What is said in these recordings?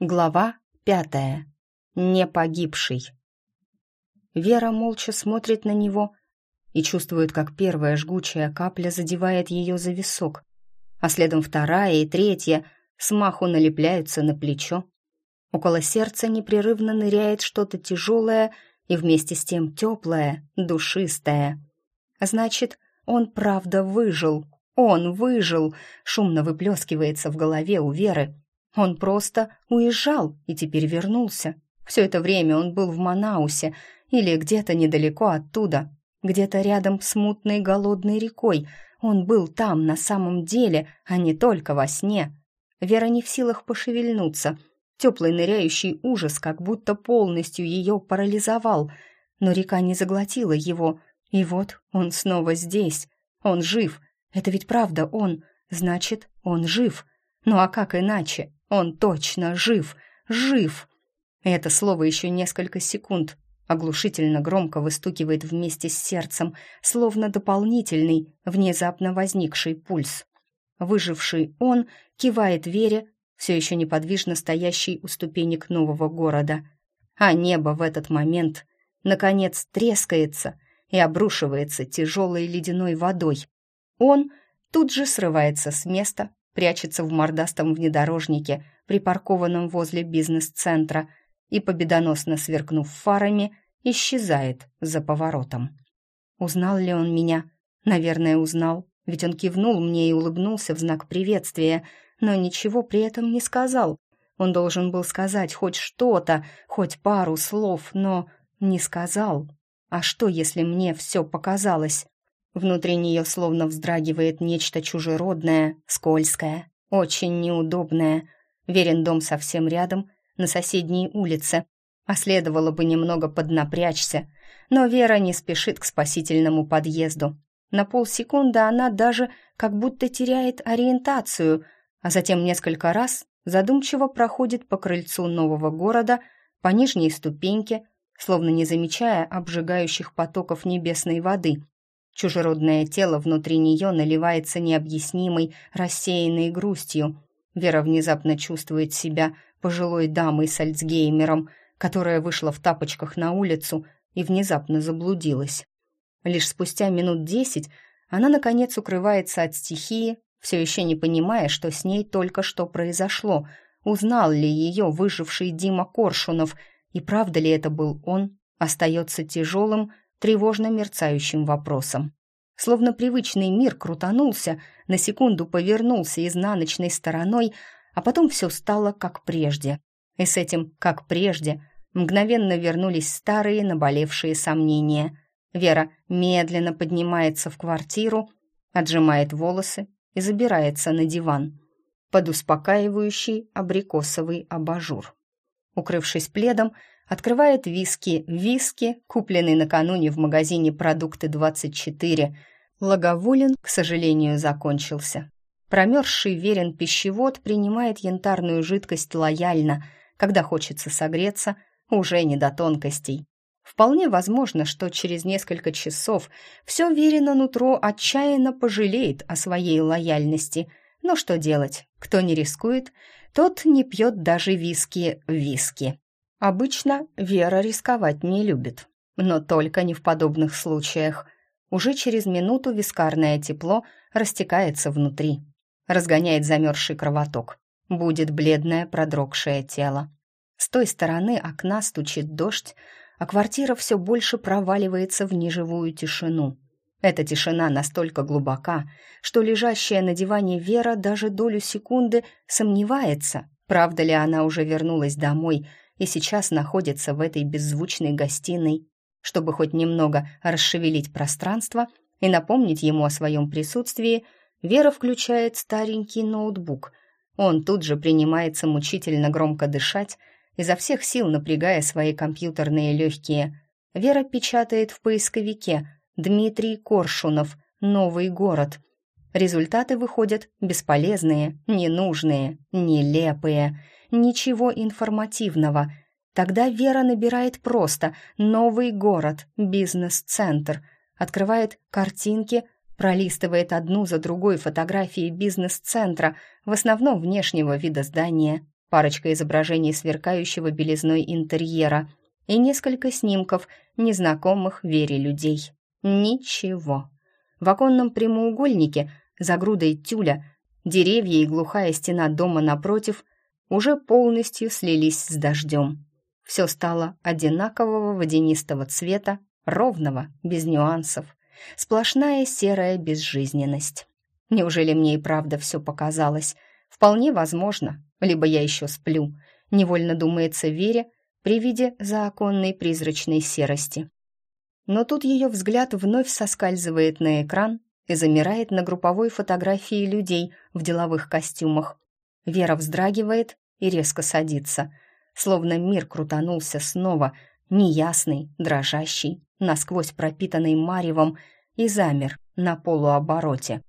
Глава пятая. Не погибший. Вера молча смотрит на него и чувствует, как первая жгучая капля задевает ее за висок, а следом вторая и третья смаху налепляются на плечо. Около сердца непрерывно ныряет что-то тяжелое и вместе с тем теплое, душистое. Значит, он правда выжил. Он выжил, шумно выплескивается в голове у Веры, он просто уезжал и теперь вернулся. Все это время он был в Манаусе или где-то недалеко оттуда, где-то рядом с мутной голодной рекой. Он был там на самом деле, а не только во сне. Вера не в силах пошевельнуться. Теплый ныряющий ужас как будто полностью ее парализовал. Но река не заглотила его. И вот он снова здесь. Он жив. Это ведь правда он. Значит, он жив. Ну а как иначе? Он точно жив, жив. Это слово еще несколько секунд оглушительно громко выстукивает вместе с сердцем, словно дополнительный, внезапно возникший пульс. Выживший он кивает Вере, все еще неподвижно стоящий у ступенек нового города. А небо в этот момент, наконец, трескается и обрушивается тяжелой ледяной водой. Он тут же срывается с места, прячется в мордастом внедорожнике, припаркованном возле бизнес-центра, и, победоносно сверкнув фарами, исчезает за поворотом. Узнал ли он меня? Наверное, узнал, ведь он кивнул мне и улыбнулся в знак приветствия, но ничего при этом не сказал. Он должен был сказать хоть что-то, хоть пару слов, но не сказал. А что, если мне все показалось? Внутри нее словно вздрагивает нечто чужеродное, скользкое, очень неудобное. Верен дом совсем рядом, на соседней улице. А следовало бы немного поднапрячься. Но Вера не спешит к спасительному подъезду. На полсекунды она даже как будто теряет ориентацию, а затем несколько раз задумчиво проходит по крыльцу нового города, по нижней ступеньке, словно не замечая обжигающих потоков небесной воды — Чужеродное тело внутри нее наливается необъяснимой, рассеянной грустью. Вера внезапно чувствует себя пожилой дамой с Альцгеймером, которая вышла в тапочках на улицу и внезапно заблудилась. Лишь спустя минут десять она, наконец, укрывается от стихии, все еще не понимая, что с ней только что произошло. Узнал ли ее выживший Дима Коршунов, и правда ли это был он, остается тяжелым, тревожно мерцающим вопросом. Словно привычный мир крутанулся, на секунду повернулся изнаночной стороной, а потом все стало как прежде. И с этим «как прежде» мгновенно вернулись старые наболевшие сомнения. Вера медленно поднимается в квартиру, отжимает волосы и забирается на диван под успокаивающий абрикосовый абажур. Укрывшись пледом, Открывает виски. Виски, купленный накануне в магазине «Продукты 24». Лаговулин, к сожалению, закончился. Промерзший верен пищевод принимает янтарную жидкость лояльно. Когда хочется согреться, уже не до тонкостей. Вполне возможно, что через несколько часов все верено нутро отчаянно пожалеет о своей лояльности. Но что делать? Кто не рискует, тот не пьет даже виски-виски. Обычно Вера рисковать не любит, но только не в подобных случаях. Уже через минуту вискарное тепло растекается внутри, разгоняет замерзший кровоток. Будет бледное продрогшее тело. С той стороны окна стучит дождь, а квартира все больше проваливается в неживую тишину. Эта тишина настолько глубока, что лежащая на диване Вера даже долю секунды сомневается, правда ли она уже вернулась домой и сейчас находится в этой беззвучной гостиной, чтобы хоть немного расшевелить пространство и напомнить ему о своем присутствии, Вера включает старенький ноутбук. Он тут же принимается мучительно громко дышать, изо всех сил напрягая свои компьютерные легкие. Вера печатает в поисковике «Дмитрий Коршунов. Новый город». Результаты выходят бесполезные, ненужные, нелепые – ничего информативного. Тогда Вера набирает просто «Новый город», «Бизнес-центр», открывает картинки, пролистывает одну за другой фотографии бизнес-центра, в основном внешнего вида здания, парочка изображений сверкающего белизной интерьера и несколько снимков незнакомых Вере людей. Ничего. В оконном прямоугольнике за грудой тюля деревья и глухая стена дома напротив уже полностью слились с дождем. Все стало одинакового водянистого цвета, ровного, без нюансов. Сплошная серая безжизненность. Неужели мне и правда все показалось? Вполне возможно. Либо я еще сплю. Невольно думается Вере при виде заоконной призрачной серости. Но тут ее взгляд вновь соскальзывает на экран и замирает на групповой фотографии людей в деловых костюмах. Вера вздрагивает и резко садится, словно мир крутанулся снова, неясный, дрожащий, насквозь пропитанный маревом, и замер на полуобороте.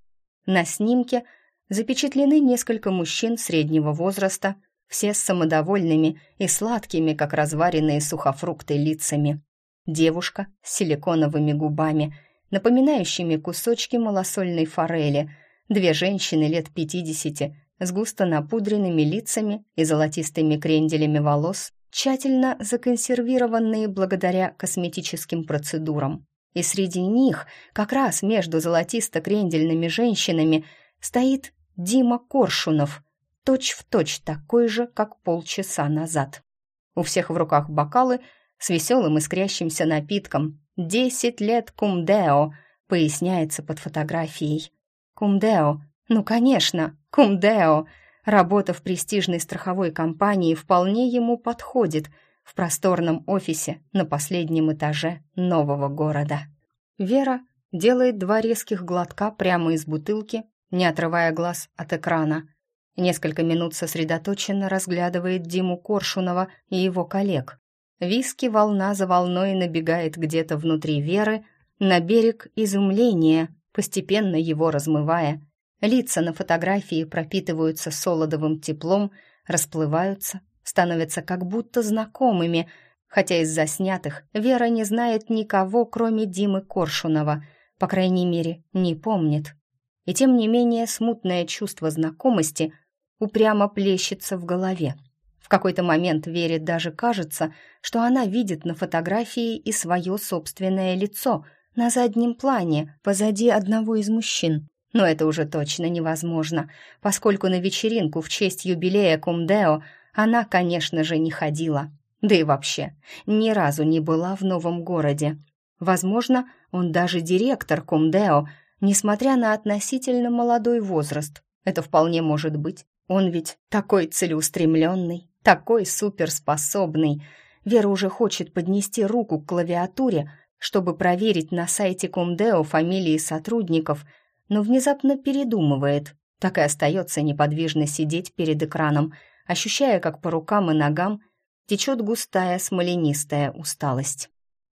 На снимке запечатлены несколько мужчин среднего возраста, все с самодовольными и сладкими, как разваренные сухофрукты, лицами. Девушка с силиконовыми губами, напоминающими кусочки малосольной форели, две женщины лет пятидесяти с густо напудренными лицами и золотистыми кренделями волос, тщательно законсервированные благодаря косметическим процедурам. И среди них, как раз между золотисто-крендельными женщинами, стоит Дима Коршунов, точь-в-точь точь такой же, как полчаса назад. У всех в руках бокалы с веселым искрящимся напитком. «Десять лет Кумдео», поясняется под фотографией. Кумдео, ну, конечно, Кумдео. Работа в престижной страховой компании вполне ему подходит – в просторном офисе на последнем этаже нового города. Вера делает два резких глотка прямо из бутылки, не отрывая глаз от экрана. Несколько минут сосредоточенно разглядывает Диму Коршунова и его коллег. Виски волна за волной набегает где-то внутри Веры на берег изумления, постепенно его размывая. Лица на фотографии пропитываются солодовым теплом, расплываются, становятся как будто знакомыми, хотя из заснятых Вера не знает никого, кроме Димы Коршунова, по крайней мере, не помнит. И тем не менее смутное чувство знакомости упрямо плещется в голове. В какой-то момент Вере даже кажется, что она видит на фотографии и свое собственное лицо на заднем плане, позади одного из мужчин. Но это уже точно невозможно, поскольку на вечеринку в честь юбилея Кумдео она, конечно же, не ходила. Да и вообще, ни разу не была в новом городе. Возможно, он даже директор Кумдео, несмотря на относительно молодой возраст. Это вполне может быть. Он ведь такой целеустремленный, такой суперспособный. Вера уже хочет поднести руку к клавиатуре, чтобы проверить на сайте Кумдео фамилии сотрудников, но внезапно передумывает. Так и остается неподвижно сидеть перед экраном – ощущая, как по рукам и ногам течет густая смоленистая усталость.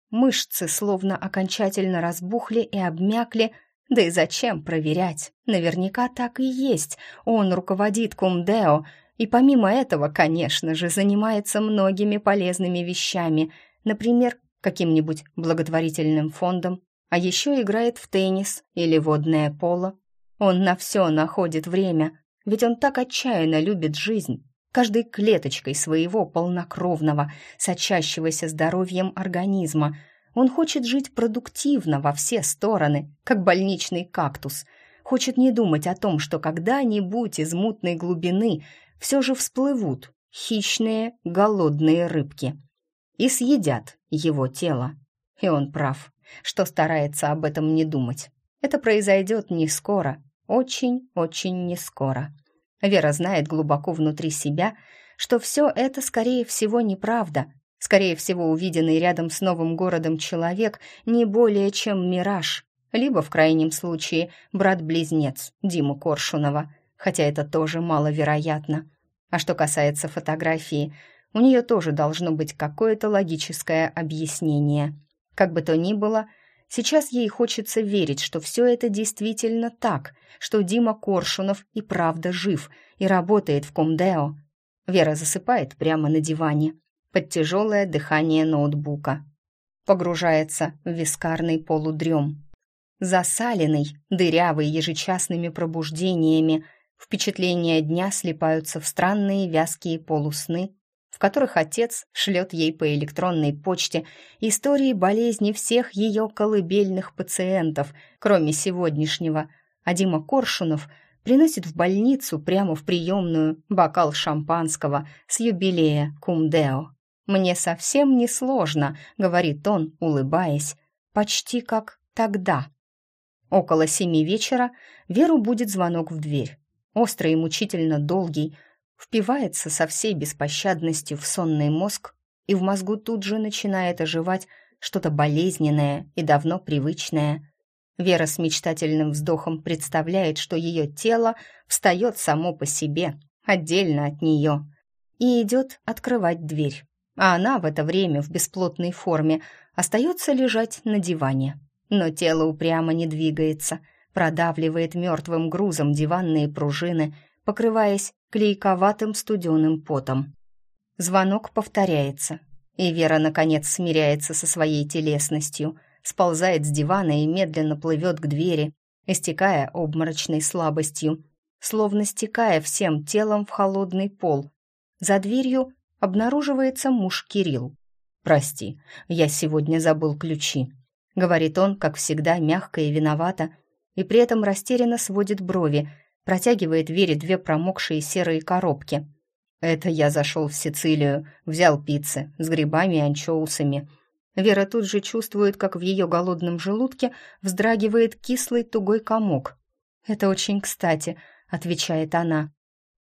Мышцы словно окончательно разбухли и обмякли, да и зачем проверять? Наверняка так и есть. Он руководит Кумдео, и помимо этого, конечно же, занимается многими полезными вещами, например, каким-нибудь благотворительным фондом, а еще играет в теннис или водное поло. Он на все находит время, ведь он так отчаянно любит жизнь каждой клеточкой своего полнокровного, сочащегося здоровьем организма. Он хочет жить продуктивно во все стороны, как больничный кактус. Хочет не думать о том, что когда-нибудь из мутной глубины все же всплывут хищные, голодные рыбки и съедят его тело. И он прав, что старается об этом не думать. Это произойдет не скоро, очень-очень не скоро. Вера знает глубоко внутри себя, что все это, скорее всего, неправда. Скорее всего, увиденный рядом с новым городом человек не более чем мираж, либо, в крайнем случае, брат-близнец Диму Коршунова, хотя это тоже маловероятно. А что касается фотографии, у нее тоже должно быть какое-то логическое объяснение. Как бы то ни было, Сейчас ей хочется верить, что все это действительно так, что Дима Коршунов и правда жив и работает в Комдео. Вера засыпает прямо на диване, под тяжелое дыхание ноутбука. Погружается в вискарный полудрем. Засаленный, дырявый ежечасными пробуждениями, Впечатления дня слипаются в странные вязкие полусны, в которых отец шлет ей по электронной почте истории болезни всех ее колыбельных пациентов, кроме сегодняшнего, а Дима Коршунов приносит в больницу прямо в приемную бокал шампанского с юбилея Кумдео. «Мне совсем не сложно», — говорит он, улыбаясь, почти как тогда. Около семи вечера Веру будет звонок в дверь. Острый и мучительно долгий, впивается со всей беспощадностью в сонный мозг, и в мозгу тут же начинает оживать что-то болезненное и давно привычное. Вера с мечтательным вздохом представляет, что ее тело встает само по себе, отдельно от нее, и идет открывать дверь. А она в это время в бесплотной форме остается лежать на диване. Но тело упрямо не двигается, продавливает мертвым грузом диванные пружины, покрываясь клейковатым студеным потом. Звонок повторяется, и Вера, наконец, смиряется со своей телесностью, сползает с дивана и медленно плывет к двери, истекая обморочной слабостью, словно стекая всем телом в холодный пол. За дверью обнаруживается муж Кирилл. «Прости, я сегодня забыл ключи», — говорит он, как всегда, мягко и виновато, и при этом растерянно сводит брови — протягивает Вере две промокшие серые коробки. «Это я зашел в Сицилию, взял пиццы с грибами и анчоусами». Вера тут же чувствует, как в ее голодном желудке вздрагивает кислый тугой комок. «Это очень кстати», — отвечает она.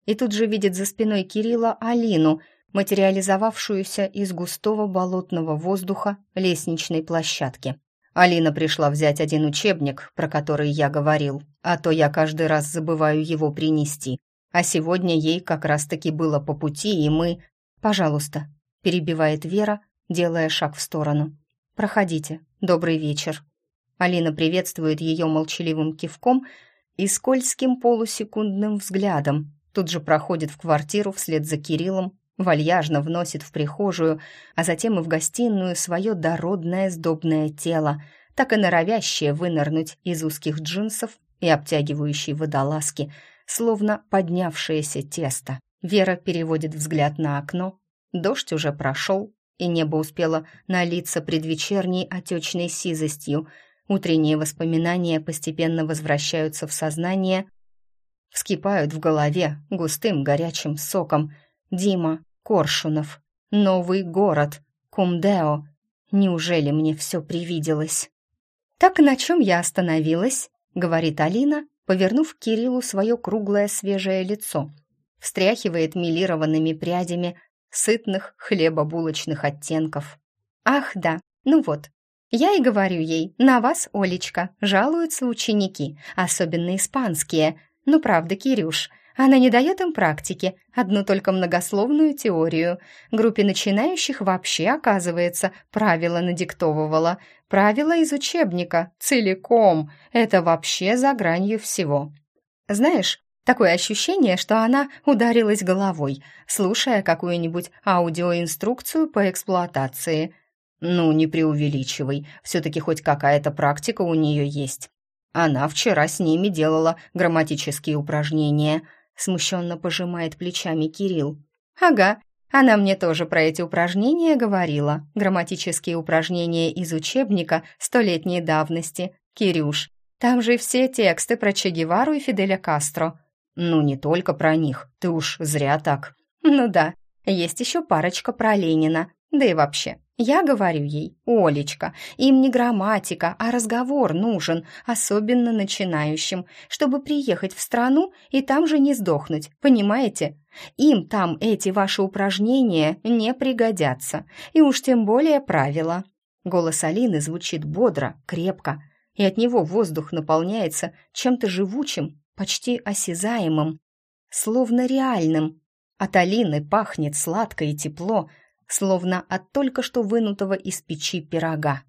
И тут же видит за спиной Кирилла Алину, материализовавшуюся из густого болотного воздуха лестничной площадки. Алина пришла взять один учебник, про который я говорил, а то я каждый раз забываю его принести. А сегодня ей как раз-таки было по пути, и мы... «Пожалуйста», — перебивает Вера, делая шаг в сторону. «Проходите. Добрый вечер». Алина приветствует ее молчаливым кивком и скользким полусекундным взглядом. Тут же проходит в квартиру вслед за Кириллом, вальяжно вносит в прихожую, а затем и в гостиную свое дородное сдобное тело, так и норовящее вынырнуть из узких джинсов и обтягивающей водолазки, словно поднявшееся тесто. Вера переводит взгляд на окно. Дождь уже прошел, и небо успело налиться предвечерней отечной сизостью. Утренние воспоминания постепенно возвращаются в сознание, вскипают в голове густым горячим соком — Дима, Коршунов, новый город, Кумдео. Неужели мне все привиделось? Так на чем я остановилась? говорит Алина, повернув Кириллу свое круглое свежее лицо. Встряхивает милированными прядями сытных хлебобулочных оттенков. Ах, да, ну вот, я и говорю ей, на вас, Олечка, жалуются ученики, особенно испанские. Ну правда, Кирюш, она не дает им практики, одну только многословную теорию. Группе начинающих вообще, оказывается, правила надиктовывала. Правила из учебника, целиком. Это вообще за гранью всего. Знаешь, такое ощущение, что она ударилась головой, слушая какую-нибудь аудиоинструкцию по эксплуатации. Ну, не преувеличивай, все-таки хоть какая-то практика у нее есть. Она вчера с ними делала грамматические упражнения – смущенно пожимает плечами Кирилл. «Ага, она мне тоже про эти упражнения говорила. Грамматические упражнения из учебника столетней давности. Кирюш, там же все тексты про Че Гевару и Фиделя Кастро. Ну, не только про них, ты уж зря так. Ну да, есть еще парочка про Ленина. Да и вообще, я говорю ей, Олечка, им не грамматика, а разговор нужен, особенно начинающим, чтобы приехать в страну и там же не сдохнуть, понимаете? Им там эти ваши упражнения не пригодятся, и уж тем более правила. Голос Алины звучит бодро, крепко, и от него воздух наполняется чем-то живучим, почти осязаемым, словно реальным. От Алины пахнет сладко и тепло, словно от только что вынутого из печи пирога.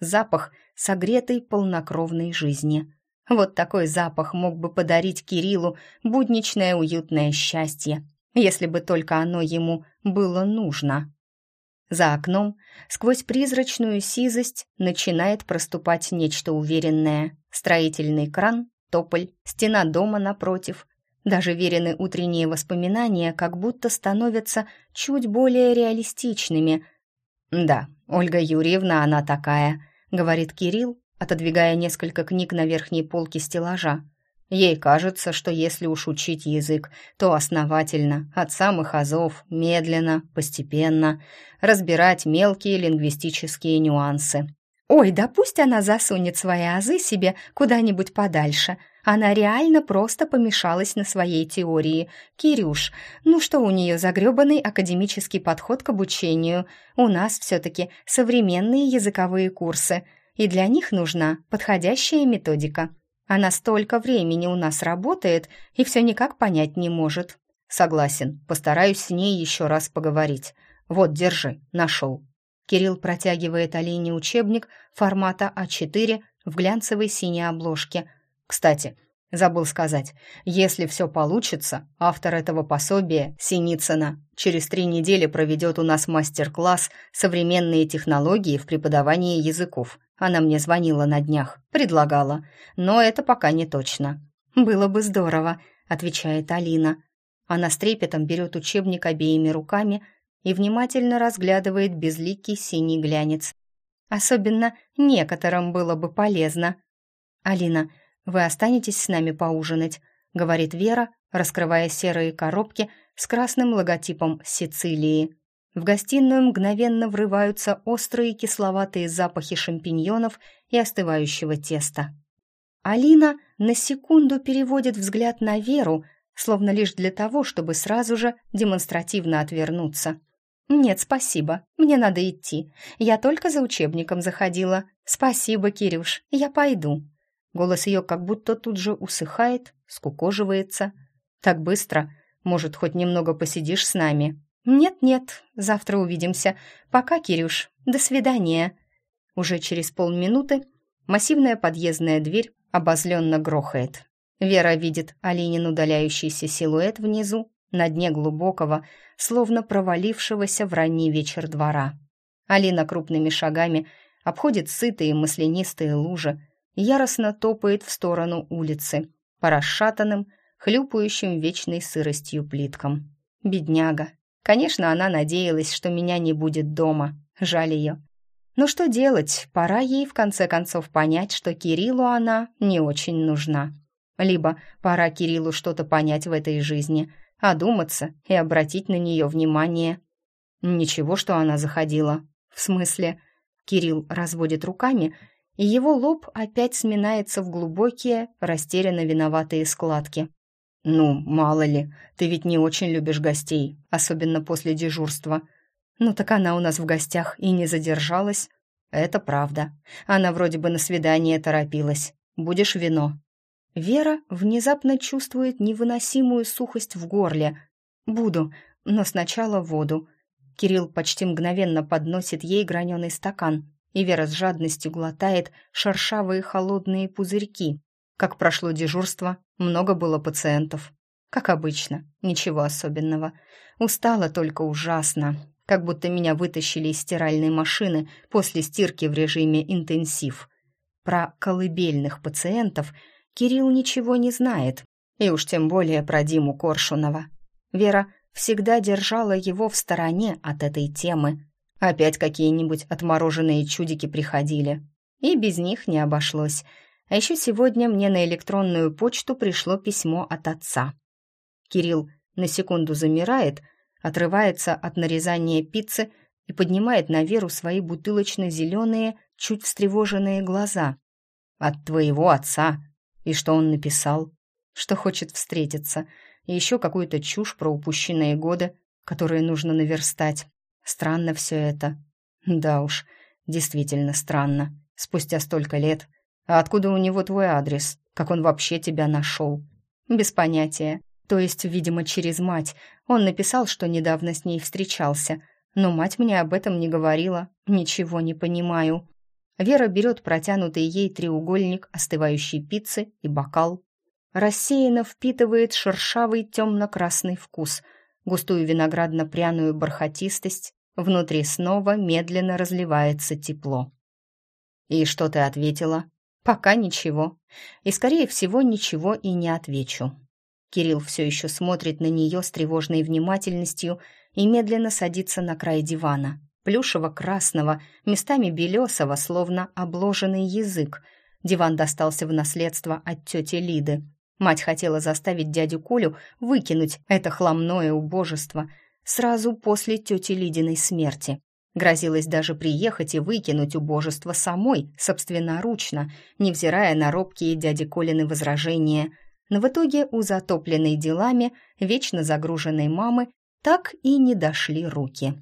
Запах согретой полнокровной жизни. Вот такой запах мог бы подарить Кириллу будничное уютное счастье, если бы только оно ему было нужно. За окном, сквозь призрачную сизость, начинает проступать нечто уверенное. Строительный кран, тополь, стена дома напротив. Даже верены утренние воспоминания как будто становятся чуть более реалистичными. «Да, Ольга Юрьевна, она такая», — говорит Кирилл, отодвигая несколько книг на верхней полке стеллажа. Ей кажется, что если уж учить язык, то основательно, от самых азов, медленно, постепенно, разбирать мелкие лингвистические нюансы. «Ой, да пусть она засунет свои азы себе куда-нибудь подальше. Она реально просто помешалась на своей теории. Кирюш, ну что у нее за грёбаный академический подход к обучению? У нас все-таки современные языковые курсы, и для них нужна подходящая методика». Она столько времени у нас работает и все никак понять не может. Согласен, постараюсь с ней еще раз поговорить. Вот, держи, нашел. Кирилл протягивает Алине учебник формата А4 в глянцевой синей обложке. Кстати, забыл сказать, если все получится, автор этого пособия, Синицына, через три недели проведет у нас мастер-класс «Современные технологии в преподавании языков». Она мне звонила на днях, предлагала, но это пока не точно. «Было бы здорово», — отвечает Алина. Она с трепетом берет учебник обеими руками и внимательно разглядывает безликий синий глянец. Особенно некоторым было бы полезно. «Алина, вы останетесь с нами поужинать?» — говорит Вера, раскрывая серые коробки с красным логотипом Сицилии. В гостиную мгновенно врываются острые кисловатые запахи шампиньонов и остывающего теста. Алина на секунду переводит взгляд на Веру, словно лишь для того, чтобы сразу же демонстративно отвернуться. «Нет, спасибо, мне надо идти. Я только за учебником заходила. Спасибо, Кирюш, я пойду». Голос ее как будто тут же усыхает, скукоживается. «Так быстро? Может, хоть немного посидишь с нами?» «Нет-нет, завтра увидимся. Пока, Кирюш. До свидания». Уже через полминуты массивная подъездная дверь обозленно грохает. Вера видит Алинин удаляющийся силуэт внизу, на дне глубокого, словно провалившегося в ранний вечер двора. Алина крупными шагами обходит сытые маслянистые лужи и яростно топает в сторону улицы по расшатанным, хлюпающим вечной сыростью плиткам. Бедняга, Конечно, она надеялась, что меня не будет дома. Жаль ее. Но что делать? Пора ей в конце концов понять, что Кириллу она не очень нужна. Либо пора Кириллу что-то понять в этой жизни, одуматься и обратить на нее внимание. Ничего, что она заходила. В смысле, Кирилл разводит руками, и его лоб опять сминается в глубокие, растерянно виноватые складки. «Ну, мало ли, ты ведь не очень любишь гостей, особенно после дежурства». «Ну так она у нас в гостях и не задержалась». «Это правда. Она вроде бы на свидание торопилась. Будешь вино?» Вера внезапно чувствует невыносимую сухость в горле. «Буду, но сначала воду». Кирилл почти мгновенно подносит ей граненый стакан, и Вера с жадностью глотает шершавые холодные пузырьки, как прошло дежурство, много было пациентов. Как обычно, ничего особенного. Устала только ужасно, как будто меня вытащили из стиральной машины после стирки в режиме интенсив. Про колыбельных пациентов Кирилл ничего не знает, и уж тем более про Диму Коршунова. Вера всегда держала его в стороне от этой темы. Опять какие-нибудь отмороженные чудики приходили. И без них не обошлось — а еще сегодня мне на электронную почту пришло письмо от отца. Кирилл на секунду замирает, отрывается от нарезания пиццы и поднимает на Веру свои бутылочно-зеленые, чуть встревоженные глаза. «От твоего отца!» И что он написал? Что хочет встретиться. И еще какую-то чушь про упущенные годы, которые нужно наверстать. Странно все это. Да уж, действительно странно. Спустя столько лет а откуда у него твой адрес? Как он вообще тебя нашел?» «Без понятия. То есть, видимо, через мать. Он написал, что недавно с ней встречался. Но мать мне об этом не говорила. Ничего не понимаю». Вера берет протянутый ей треугольник остывающей пиццы и бокал. Рассеянно впитывает шершавый темно-красный вкус, густую виноградно-пряную бархатистость. Внутри снова медленно разливается тепло. «И что ты ответила?» Пока ничего. И, скорее всего, ничего и не отвечу. Кирилл все еще смотрит на нее с тревожной внимательностью и медленно садится на край дивана. Плюшево-красного, местами белесого, словно обложенный язык. Диван достался в наследство от тети Лиды. Мать хотела заставить дядю Колю выкинуть это хламное убожество сразу после тети Лидиной смерти. Грозилась даже приехать и выкинуть убожество самой, собственноручно, невзирая на робкие дяди Колины возражения. Но в итоге у затопленной делами, вечно загруженной мамы, так и не дошли руки.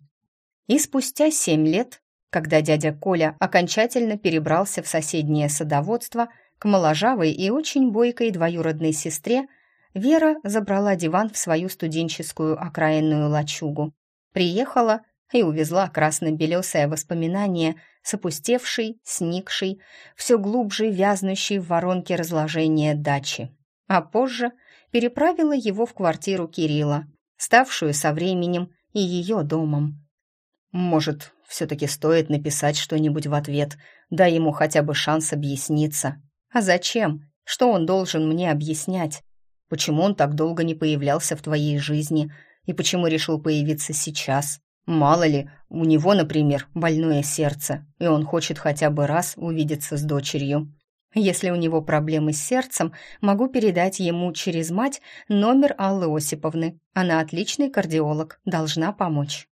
И спустя семь лет, когда дядя Коля окончательно перебрался в соседнее садоводство, к моложавой и очень бойкой двоюродной сестре, Вера забрала диван в свою студенческую окраинную лачугу. Приехала и увезла красно-белесое воспоминание с опустевшей, сникшей, все глубже вязнущей в воронке разложения дачи. А позже переправила его в квартиру Кирилла, ставшую со временем и ее домом. «Может, все-таки стоит написать что-нибудь в ответ, дай ему хотя бы шанс объясниться. А зачем? Что он должен мне объяснять? Почему он так долго не появлялся в твоей жизни и почему решил появиться сейчас? Мало ли, у него, например, больное сердце, и он хочет хотя бы раз увидеться с дочерью. Если у него проблемы с сердцем, могу передать ему через мать номер Аллы Осиповны. Она отличный кардиолог, должна помочь.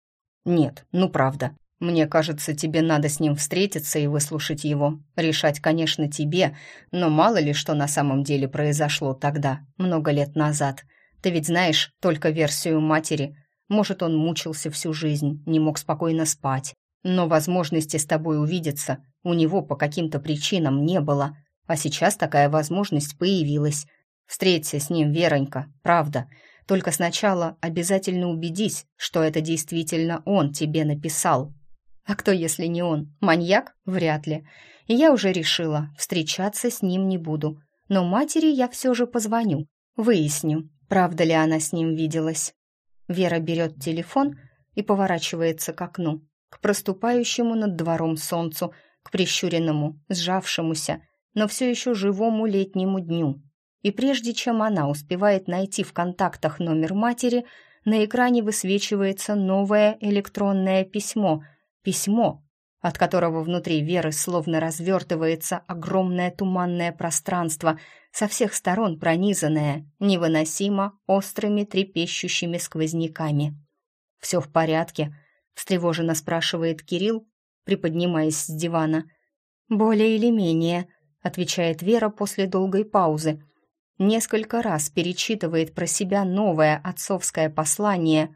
Нет, ну правда. Мне кажется, тебе надо с ним встретиться и выслушать его. Решать, конечно, тебе, но мало ли что на самом деле произошло тогда, много лет назад. Ты ведь знаешь только версию матери, может, он мучился всю жизнь, не мог спокойно спать. Но возможности с тобой увидеться у него по каким-то причинам не было. А сейчас такая возможность появилась. Встреться с ним, Веронька, правда. Только сначала обязательно убедись, что это действительно он тебе написал. А кто, если не он? Маньяк? Вряд ли. И я уже решила, встречаться с ним не буду. Но матери я все же позвоню, выясню, правда ли она с ним виделась. Вера берет телефон и поворачивается к окну, к проступающему над двором солнцу, к прищуренному, сжавшемуся, но все еще живому летнему дню. И прежде чем она успевает найти в контактах номер матери, на экране высвечивается новое электронное письмо. Письмо, от которого внутри Веры словно развертывается огромное туманное пространство, со всех сторон пронизанное, невыносимо острыми трепещущими сквозняками. «Все в порядке?» — встревоженно спрашивает Кирилл, приподнимаясь с дивана. «Более или менее», — отвечает Вера после долгой паузы. Несколько раз перечитывает про себя новое отцовское послание.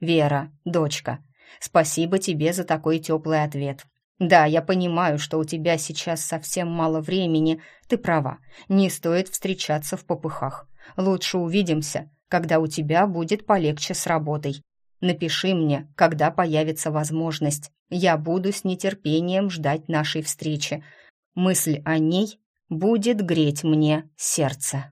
«Вера, дочка, Спасибо тебе за такой теплый ответ. Да, я понимаю, что у тебя сейчас совсем мало времени. Ты права. Не стоит встречаться в попыхах. Лучше увидимся, когда у тебя будет полегче с работой. Напиши мне, когда появится возможность. Я буду с нетерпением ждать нашей встречи. Мысль о ней будет греть мне сердце.